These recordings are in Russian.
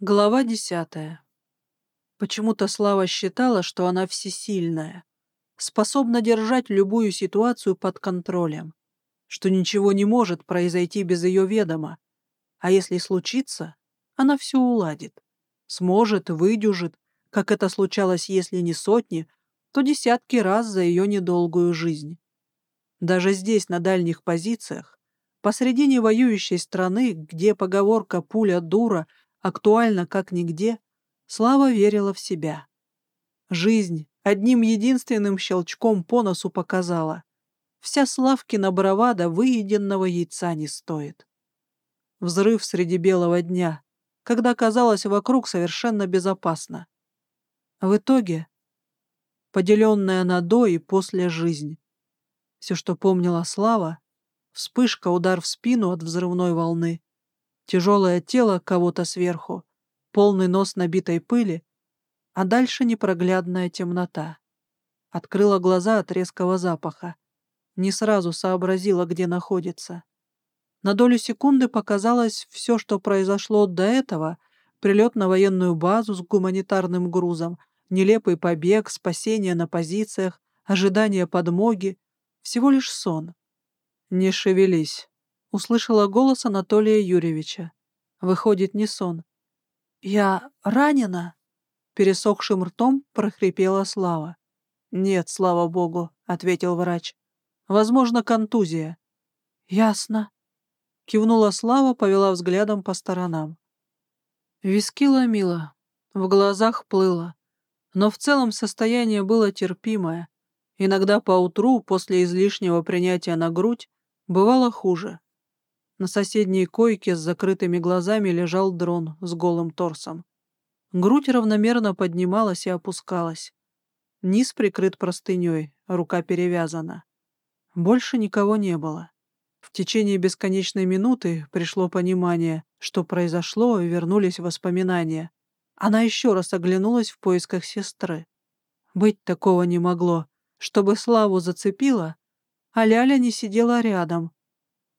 Глава десятая. Почему-то Слава считала, что она всесильная, способна держать любую ситуацию под контролем, что ничего не может произойти без ее ведома, а если случится, она все уладит, сможет, выдюжит, как это случалось, если не сотни, то десятки раз за ее недолгую жизнь. Даже здесь, на дальних позициях, посредине воюющей страны, где поговорка «пуля дура» актуально как нигде, Слава верила в себя. Жизнь одним единственным щелчком по носу показала. Вся Славкина бравада выеденного яйца не стоит. Взрыв среди белого дня, когда казалось вокруг совершенно безопасно. В итоге поделенная на до и после жизнь. Все, что помнила Слава, вспышка, удар в спину от взрывной волны, тяжелое тело кого-то сверху, полный нос набитой пыли, а дальше непроглядная темнота. Открыла глаза от резкого запаха. Не сразу сообразила, где находится. На долю секунды показалось все, что произошло до этого, прилет на военную базу с гуманитарным грузом, нелепый побег, спасение на позициях, ожидание подмоги, всего лишь сон. «Не шевелись», услышала голос Анатолия Юрьевича. Выходит, не сон. «Я ранена?» Пересохшим ртом прохрипела Слава. «Нет, слава богу», — ответил врач. «Возможно, контузия». «Ясно», — кивнула Слава, повела взглядом по сторонам. Виски ломила, в глазах плыло, но в целом состояние было терпимое. Иногда поутру, после излишнего принятия на грудь, бывало хуже. На соседней койке с закрытыми глазами лежал дрон с голым торсом. Грудь равномерно поднималась и опускалась. Низ прикрыт простыней, рука перевязана. Больше никого не было. В течение бесконечной минуты пришло понимание, что произошло, и вернулись воспоминания. Она еще раз оглянулась в поисках сестры. Быть такого не могло, чтобы Славу зацепило, а Ляля не сидела рядом,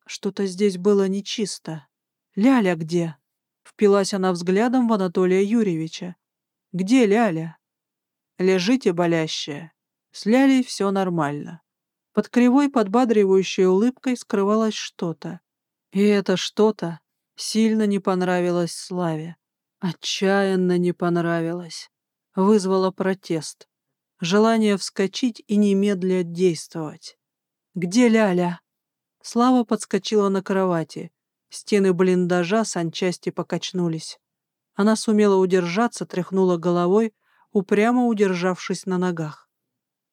что-то здесь было нечисто. Ляля где? Впилась она взглядом в Анатолия Юрьевича. Где Ляля? Лежите, болящая. С Лялей все нормально. Под кривой подбадривающей улыбкой скрывалось что-то. И это что-то сильно не понравилось Славе. Отчаянно не понравилось. Вызвало протест. Желание вскочить и немедля действовать. «Где Ляля?» Слава подскочила на кровати. Стены блиндажа санчасти покачнулись. Она сумела удержаться, тряхнула головой, упрямо удержавшись на ногах.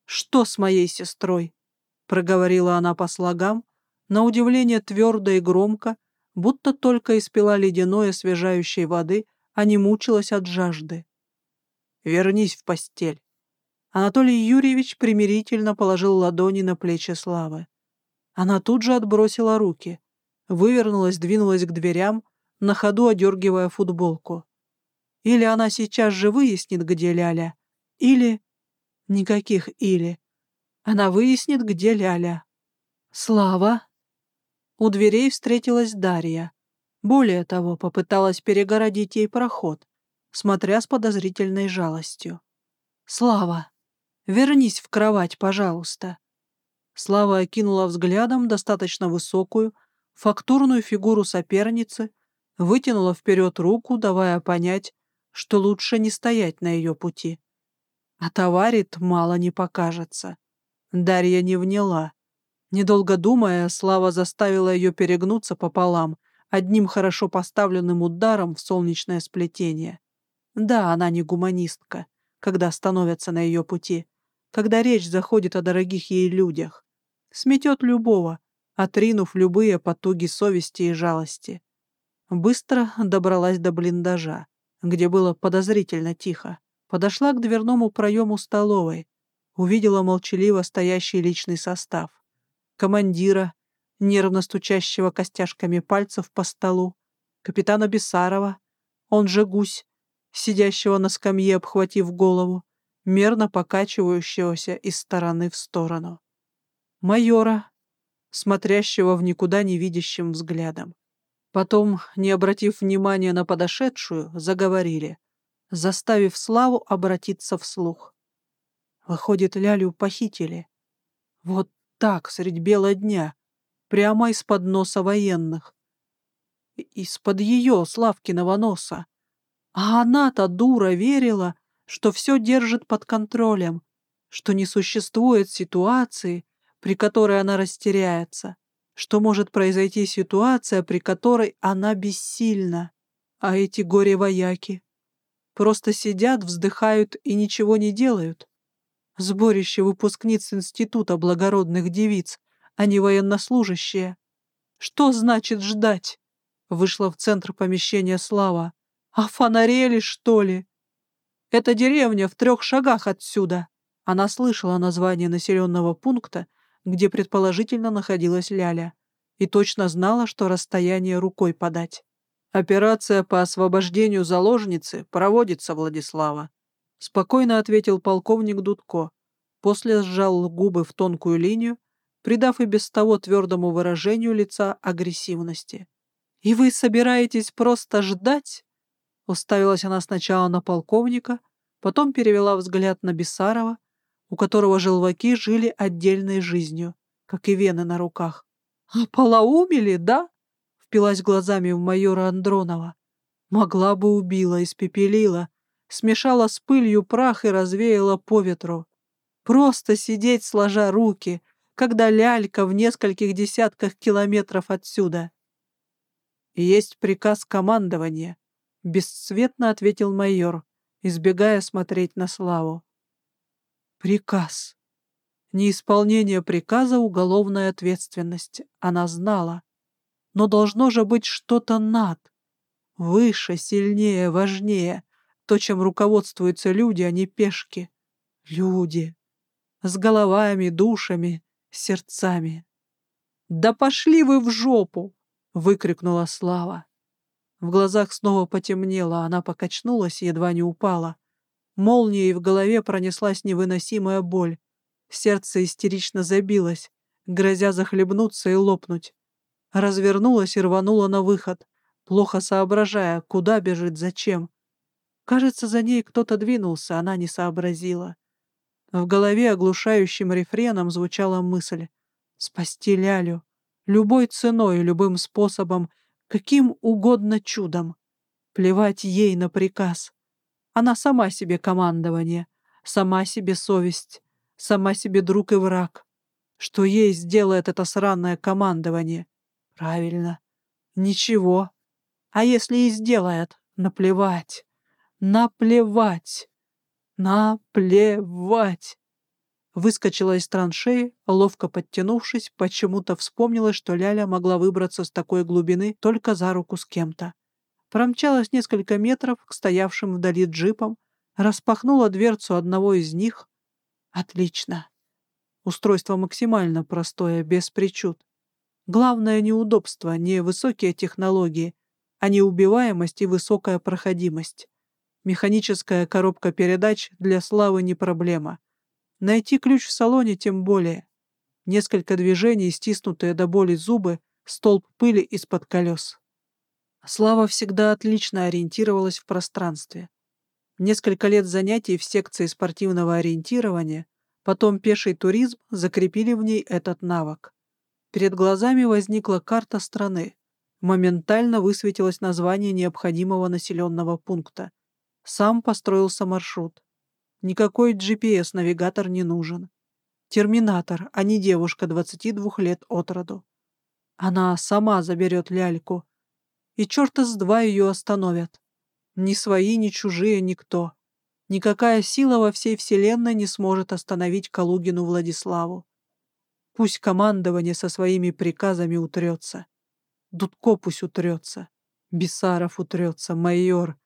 «Что с моей сестрой?» — проговорила она по слогам, на удивление твердо и громко, будто только испила ледяной освежающей воды, а не мучилась от жажды. «Вернись в постель». Анатолий Юрьевич примирительно положил ладони на плечи Славы. Она тут же отбросила руки, вывернулась, двинулась к дверям, на ходу одергивая футболку. Или она сейчас же выяснит, где Ляля, или... Никаких «или». Она выяснит, где Ляля. Слава. У дверей встретилась Дарья. Более того, попыталась перегородить ей проход, смотря с подозрительной жалостью. «Слава, вернись в кровать, пожалуйста». Слава окинула взглядом достаточно высокую, фактурную фигуру соперницы, вытянула вперед руку, давая понять, что лучше не стоять на ее пути. А товарит мало не покажется. Дарья не вняла. Недолго думая, Слава заставила ее перегнуться пополам, одним хорошо поставленным ударом в солнечное сплетение. Да, она не гуманистка, когда становятся на ее пути, когда речь заходит о дорогих ей людях сметет любого, отринув любые потуги совести и жалости. Быстро добралась до блиндажа, где было подозрительно тихо. Подошла к дверному проему столовой, увидела молчаливо стоящий личный состав. Командира, нервно стучащего костяшками пальцев по столу, капитана Бессарова, он же гусь, сидящего на скамье, обхватив голову, мерно покачивающегося из стороны в сторону майора, смотрящего в никуда не видящим взглядом. Потом, не обратив внимания на подошедшую, заговорили, заставив Славу обратиться вслух. Выходит, Лялю похитили. Вот так, средь бела дня, прямо из-под носа военных. Из-под ее, Славкиного носа. А она-то, дура, верила, что все держит под контролем, что не существует ситуации, при которой она растеряется, что может произойти ситуация, при которой она бессильна. А эти горе-вояки просто сидят, вздыхают и ничего не делают. Сборище выпускниц Института благородных девиц, а не военнослужащие. Что значит ждать? Вышла в центр помещения Слава. А фонарели, что ли? Это деревня в трех шагах отсюда. Она слышала название населенного пункта, где предположительно находилась Ляля, и точно знала, что расстояние рукой подать. «Операция по освобождению заложницы проводится, Владислава», — спокойно ответил полковник Дудко. После сжал губы в тонкую линию, придав и без того твердому выражению лица агрессивности. «И вы собираетесь просто ждать?» Уставилась она сначала на полковника, потом перевела взгляд на Бессарова, у которого желваки жили отдельной жизнью, как и вены на руках. «А полоумели, да?» — впилась глазами в майора Андронова. Могла бы убила, испепелила, смешала с пылью прах и развеяла по ветру. Просто сидеть сложа руки, когда лялька в нескольких десятках километров отсюда. «Есть приказ командования», — бесцветно ответил майор, избегая смотреть на Славу. Приказ. Неисполнение приказа — уголовная ответственность. Она знала. Но должно же быть что-то над. Выше, сильнее, важнее. То, чем руководствуются люди, а не пешки. Люди. С головами, душами, сердцами. «Да пошли вы в жопу!» — выкрикнула Слава. В глазах снова потемнело, она покачнулась и едва не упала. Молнией в голове пронеслась невыносимая боль. Сердце истерично забилось, грозя захлебнуться и лопнуть. Развернулась и рванула на выход, плохо соображая, куда бежит, зачем. Кажется, за ней кто-то двинулся, она не сообразила. В голове оглушающим рефреном звучала мысль «Спасти Лялю. Любой ценой, любым способом, каким угодно чудом. Плевать ей на приказ. Она сама себе командование, сама себе совесть, сама себе друг и враг. Что ей сделает это сраное командование? Правильно. Ничего. А если и сделает? Наплевать. Наплевать. Наплевать. Выскочила из траншеи, ловко подтянувшись, почему-то вспомнила, что Ляля могла выбраться с такой глубины только за руку с кем-то промчалась несколько метров к стоявшим вдали джипам, распахнула дверцу одного из них. Отлично. Устройство максимально простое, без причуд. Главное неудобство, не высокие технологии, а неубиваемость и высокая проходимость. Механическая коробка передач для Славы не проблема. Найти ключ в салоне тем более. Несколько движений, стиснутые до боли зубы, столб пыли из-под колес. Слава всегда отлично ориентировалась в пространстве. Несколько лет занятий в секции спортивного ориентирования, потом пеший туризм закрепили в ней этот навык. Перед глазами возникла карта страны. Моментально высветилось название необходимого населенного пункта. Сам построился маршрут. Никакой GPS-навигатор не нужен. Терминатор, а не девушка 22 лет от роду. Она сама заберет ляльку, и черта с два ее остановят. Ни свои, ни чужие, никто. Никакая сила во всей вселенной не сможет остановить Калугину Владиславу. Пусть командование со своими приказами утрется. Дудко пусть утрется. Бесаров утрется, майор.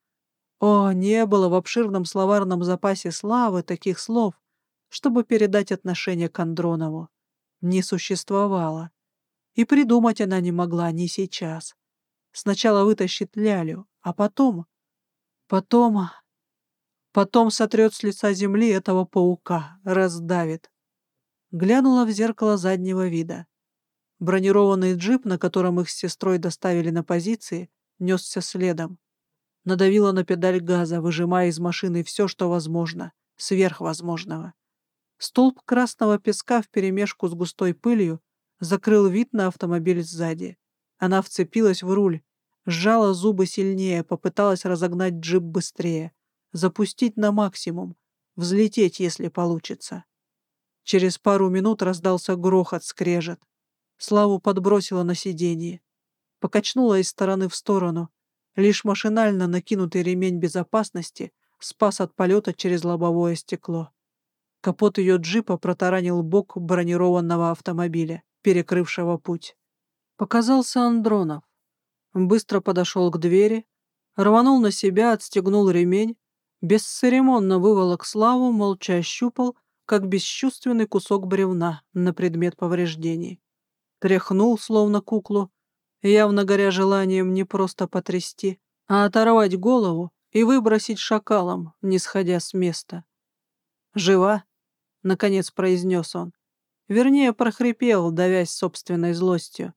О, не было в обширном словарном запасе славы таких слов, чтобы передать отношение к Андронову. Не существовало. И придумать она не могла ни сейчас. Сначала вытащит Лялю, а потом... Потом... Потом сотрет с лица земли этого паука, раздавит. Глянула в зеркало заднего вида. Бронированный джип, на котором их с сестрой доставили на позиции, несся следом. Надавила на педаль газа, выжимая из машины все, что возможно, сверхвозможного. Столб красного песка вперемешку с густой пылью закрыл вид на автомобиль сзади. Она вцепилась в руль, сжала зубы сильнее, попыталась разогнать джип быстрее, запустить на максимум, взлететь, если получится. Через пару минут раздался грохот, скрежет. Славу подбросила на сиденье. Покачнула из стороны в сторону. Лишь машинально накинутый ремень безопасности спас от полета через лобовое стекло. Капот ее джипа протаранил бок бронированного автомобиля, перекрывшего путь. Показался Андронов. Быстро подошел к двери, рванул на себя, отстегнул ремень, бесцеремонно выволок Славу, молча ощупал, как бесчувственный кусок бревна на предмет повреждений тряхнул, словно куклу, явно горя желанием не просто потрясти, а оторвать голову и выбросить шакалом, не сходя с места. «Жива?» — наконец произнес он. Вернее, прохрипел, давясь собственной злостью.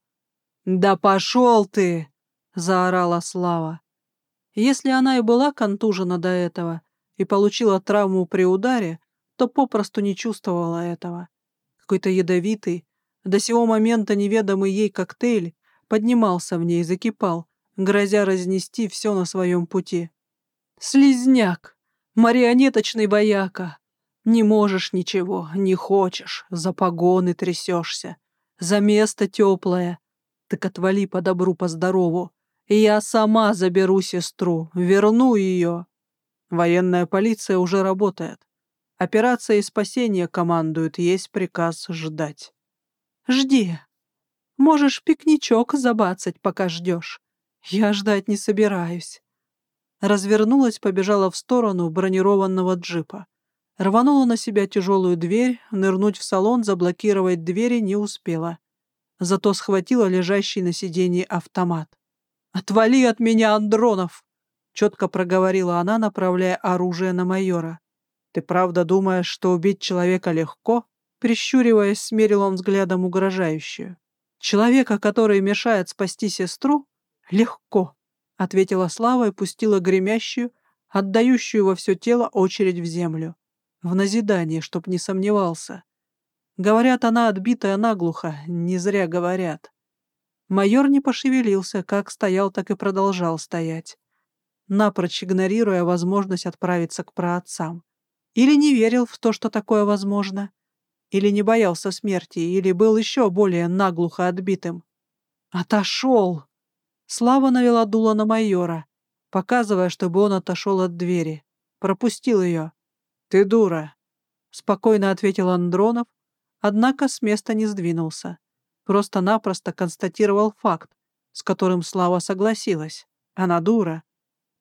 «Да пошел ты!» — заорала Слава. Если она и была контужена до этого и получила травму при ударе, то попросту не чувствовала этого. Какой-то ядовитый, до сего момента неведомый ей коктейль поднимался в ней, закипал, грозя разнести все на своем пути. «Слизняк! Марионеточный бояка! Не можешь ничего, не хочешь, за погоны трясешься, за место теплое. Так отвали по добру, по здорову, я сама заберу сестру, верну ее. Военная полиция уже работает. Операция и спасение командуют, есть приказ ждать. Жди. Можешь пикничок забацать, пока ждешь. Я ждать не собираюсь. Развернулась, побежала в сторону бронированного джипа. Рванула на себя тяжелую дверь, нырнуть в салон, заблокировать двери не успела. Зато схватила лежащий на сиденье автомат. «Отвали от меня, Андронов!» — четко проговорила она, направляя оружие на майора. «Ты правда думаешь, что убить человека легко?» Прищуриваясь, смерил он взглядом угрожающую. «Человека, который мешает спасти сестру? Легко!» — ответила Слава и пустила гремящую, отдающую во все тело очередь в землю. В назидание, чтоб не сомневался. Говорят, она отбитая наглухо, не зря говорят. Майор не пошевелился, как стоял, так и продолжал стоять, напрочь игнорируя возможность отправиться к праотцам. Или не верил в то, что такое возможно. Или не боялся смерти, или был еще более наглухо отбитым. «Отошел!» Слава навела дуло на майора, показывая, чтобы он отошел от двери. Пропустил ее. «Ты дура!» — спокойно ответил Андронов, однако с места не сдвинулся. Просто-напросто констатировал факт, с которым Слава согласилась. Она дура.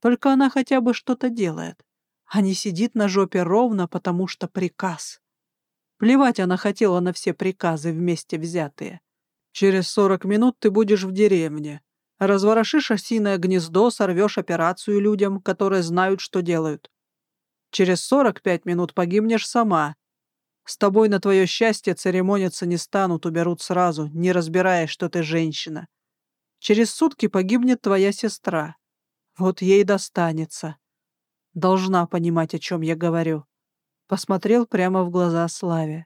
Только она хотя бы что-то делает, а не сидит на жопе ровно, потому что приказ. Плевать она хотела на все приказы вместе взятые. Через сорок минут ты будешь в деревне. Разворошишь осиное гнездо, сорвешь операцию людям, которые знают, что делают. Через сорок пять минут погибнешь сама. С тобой на твое счастье церемониться не станут, уберут сразу, не разбирая, что ты женщина. Через сутки погибнет твоя сестра. Вот ей достанется. Должна понимать, о чем я говорю посмотрел прямо в глаза Славе.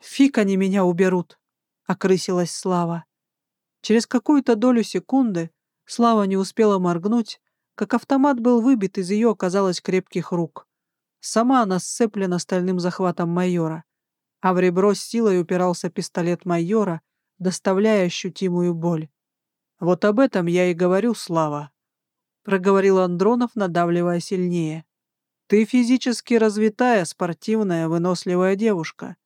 «Фиг они меня уберут!» — окрысилась Слава. Через какую-то долю секунды Слава не успела моргнуть, как автомат был выбит из ее, казалось, крепких рук. Сама она сцеплена стальным захватом майора, а в ребро с силой упирался пистолет майора, доставляя ощутимую боль. «Вот об этом я и говорю, Слава», — проговорил Андронов, надавливая сильнее. Ты физически развитая, спортивная, выносливая девушка.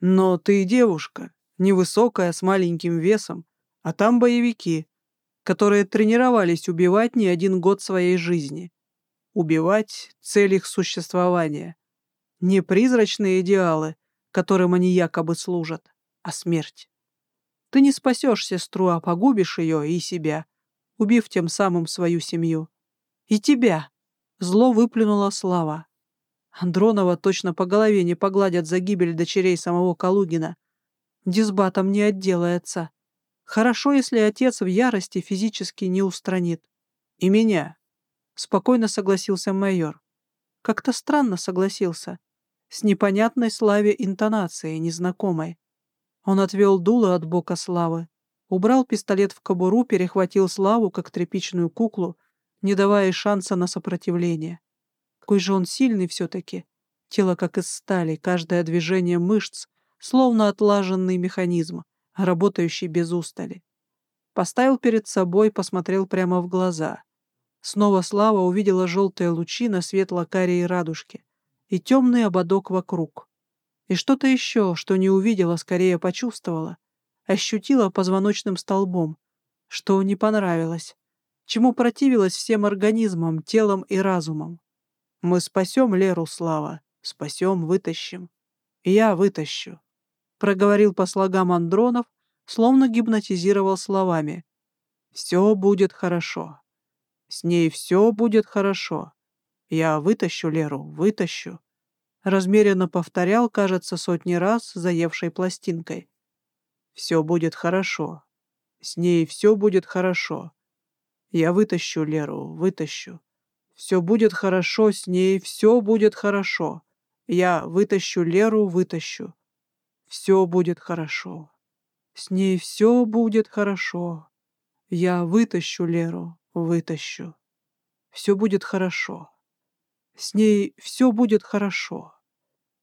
Но ты девушка, невысокая, с маленьким весом, а там боевики, которые тренировались убивать не один год своей жизни. Убивать — цель их существования. Не призрачные идеалы, которым они якобы служат, а смерть. Ты не спасешь сестру, а погубишь ее и себя, убив тем самым свою семью. И тебя. Зло выплюнула слава. Андронова точно по голове не погладят за гибель дочерей самого Калугина. Дисбатом не отделается. Хорошо, если отец в ярости физически не устранит. И меня. Спокойно согласился майор. Как-то странно согласился. С непонятной славе интонацией, незнакомой. Он отвел дуло от бока Славы, убрал пистолет в кобуру, перехватил Славу, как тряпичную куклу, не давая шанса на сопротивление. Какой же он сильный все-таки. Тело как из стали, каждое движение мышц, словно отлаженный механизм, работающий без устали. Поставил перед собой, посмотрел прямо в глаза. Снова Слава увидела желтые лучи на светло-карие радужки и темный ободок вокруг. И что-то еще, что не увидела, скорее почувствовала, ощутила позвоночным столбом, что не понравилось, чему противилась всем организмом, телом и разумом. Мы спасем Леру, Слава, спасем, вытащим. Я вытащу, — проговорил по слогам Андронов, словно гипнотизировал словами. Все будет хорошо. С ней все будет хорошо. Я вытащу Леру, вытащу. Размеренно повторял, кажется, сотни раз, заевшей пластинкой. Все будет хорошо. С ней все будет хорошо. Я вытащу Леру, вытащу. Все будет хорошо с ней, все будет хорошо. Я вытащу Леру, вытащу. Все будет хорошо. С ней все будет хорошо. Я вытащу Леру, вытащу. Все будет хорошо. С ней все будет хорошо.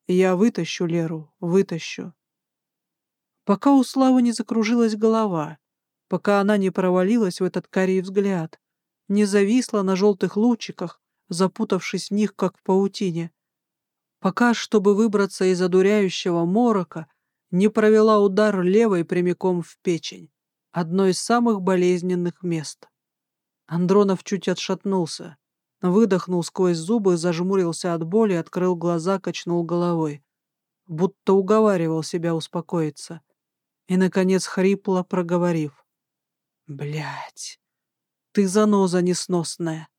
Я вытащу Леру, вытащу. Пока у Славы не закружилась голова, пока она не провалилась в этот карий взгляд, не зависла на желтых лучиках, запутавшись в них, как в паутине, пока, чтобы выбраться из одуряющего морока, не провела удар левой прямиком в печень, одно из самых болезненных мест. Андронов чуть отшатнулся, выдохнул сквозь зубы, зажмурился от боли, открыл глаза, качнул головой, будто уговаривал себя успокоиться. И, наконец, хрипло проговорив. Блять, ты заноза несносная!»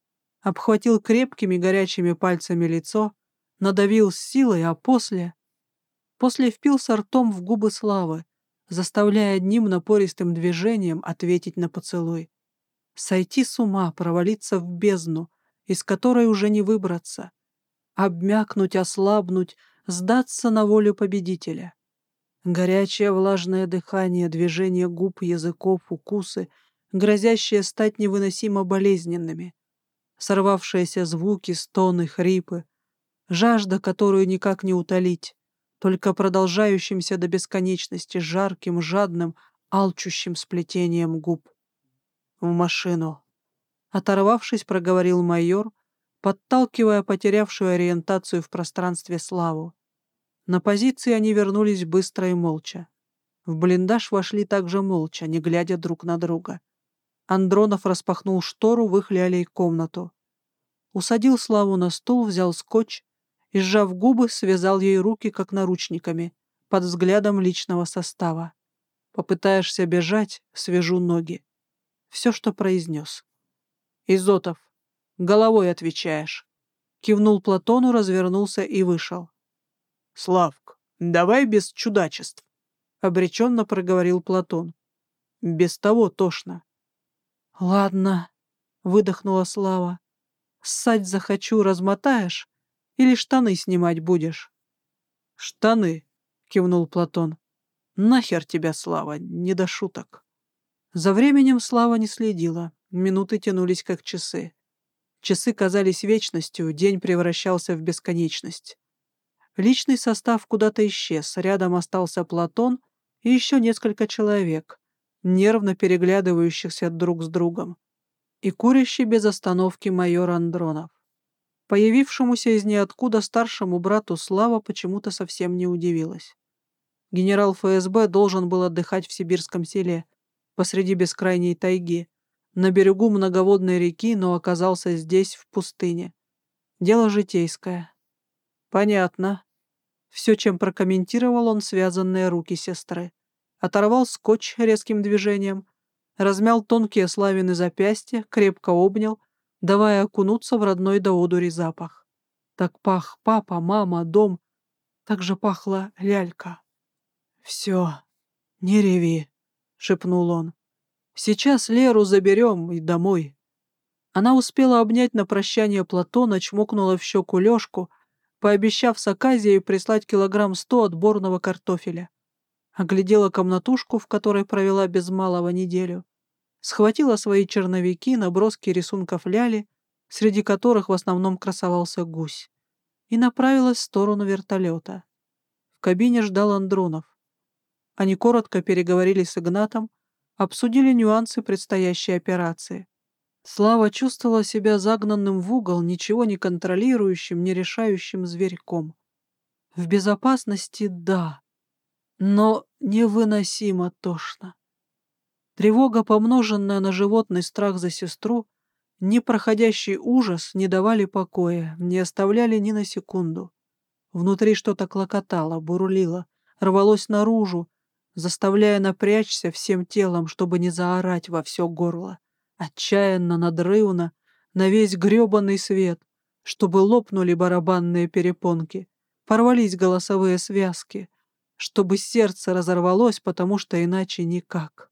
Обхватил крепкими горячими пальцами лицо, надавил с силой, а после... После впился ртом в губы Славы, заставляя одним напористым движением ответить на поцелуй сойти с ума, провалиться в бездну, из которой уже не выбраться, обмякнуть, ослабнуть, сдаться на волю победителя. Горячее влажное дыхание, движение губ, языков, укусы, грозящие стать невыносимо болезненными, сорвавшиеся звуки, стоны, хрипы, жажда, которую никак не утолить, только продолжающимся до бесконечности жарким, жадным, алчущим сплетением губ в машину. Оторвавшись, проговорил майор, подталкивая потерявшую ориентацию в пространстве Славу. На позиции они вернулись быстро и молча. В блиндаж вошли также молча, не глядя друг на друга. Андронов распахнул штору в комнату. Усадил Славу на стул, взял скотч и, сжав губы, связал ей руки, как наручниками, под взглядом личного состава. Попытаешься бежать — свяжу ноги все, что произнес. «Изотов, головой отвечаешь». Кивнул Платону, развернулся и вышел. «Славк, давай без чудачеств», — обреченно проговорил Платон. «Без того тошно». «Ладно», — выдохнула Слава. «Ссать захочу, размотаешь? Или штаны снимать будешь?» «Штаны», — кивнул Платон. «Нахер тебя, Слава, не до шуток». За временем Слава не следила, минуты тянулись как часы. Часы казались вечностью, день превращался в бесконечность. Личный состав куда-то исчез, рядом остался Платон и еще несколько человек, нервно переглядывающихся друг с другом, и курящий без остановки майор Андронов. Появившемуся из ниоткуда старшему брату Слава почему-то совсем не удивилась. Генерал ФСБ должен был отдыхать в сибирском селе, посреди бескрайней тайги, на берегу многоводной реки, но оказался здесь, в пустыне. Дело житейское. Понятно. Все, чем прокомментировал он связанные руки сестры. Оторвал скотч резким движением, размял тонкие славины запястья, крепко обнял, давая окунуться в родной до одури запах. Так пах папа, мама, дом. Так же пахла лялька. «Все, не реви», — шепнул он. Сейчас Леру заберем и домой. Она успела обнять на прощание Платона, чмокнула в щеку Лешку, пообещав с Аказией прислать килограмм сто отборного картофеля. Оглядела комнатушку, в которой провела без малого неделю. Схватила свои черновики, наброски рисунков ляли, среди которых в основном красовался гусь, и направилась в сторону вертолета. В кабине ждал Андронов. Они коротко переговорили с Игнатом, обсудили нюансы предстоящей операции. Слава чувствовала себя загнанным в угол, ничего не контролирующим, не решающим зверьком. В безопасности — да, но невыносимо тошно. Тревога, помноженная на животный страх за сестру, непроходящий ужас не давали покоя, не оставляли ни на секунду. Внутри что-то клокотало, бурлило, рвалось наружу, заставляя напрячься всем телом, чтобы не заорать во все горло, отчаянно, надрывно, на весь гребаный свет, чтобы лопнули барабанные перепонки, порвались голосовые связки, чтобы сердце разорвалось, потому что иначе никак.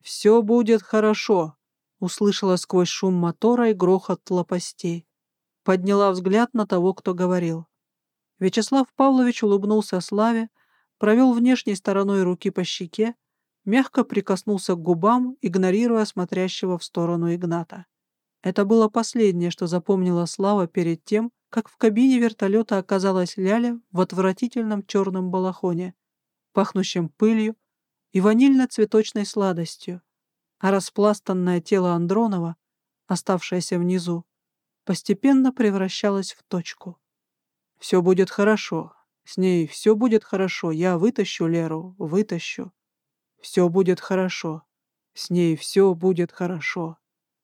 «Все будет хорошо», — услышала сквозь шум мотора и грохот лопастей. Подняла взгляд на того, кто говорил. Вячеслав Павлович улыбнулся Славе, провел внешней стороной руки по щеке, мягко прикоснулся к губам, игнорируя смотрящего в сторону Игната. Это было последнее, что запомнила Слава перед тем, как в кабине вертолета оказалась Ляля в отвратительном черном балахоне, пахнущем пылью и ванильно-цветочной сладостью, а распластанное тело Андронова, оставшееся внизу, постепенно превращалось в точку. «Все будет хорошо», с ней все будет хорошо. Я вытащу Леру, вытащу. Все будет хорошо. С ней все будет хорошо.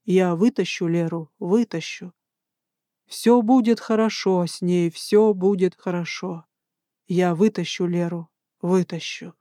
Я вытащу Леру, вытащу. Все будет хорошо, с ней все будет хорошо. Я вытащу Леру, вытащу.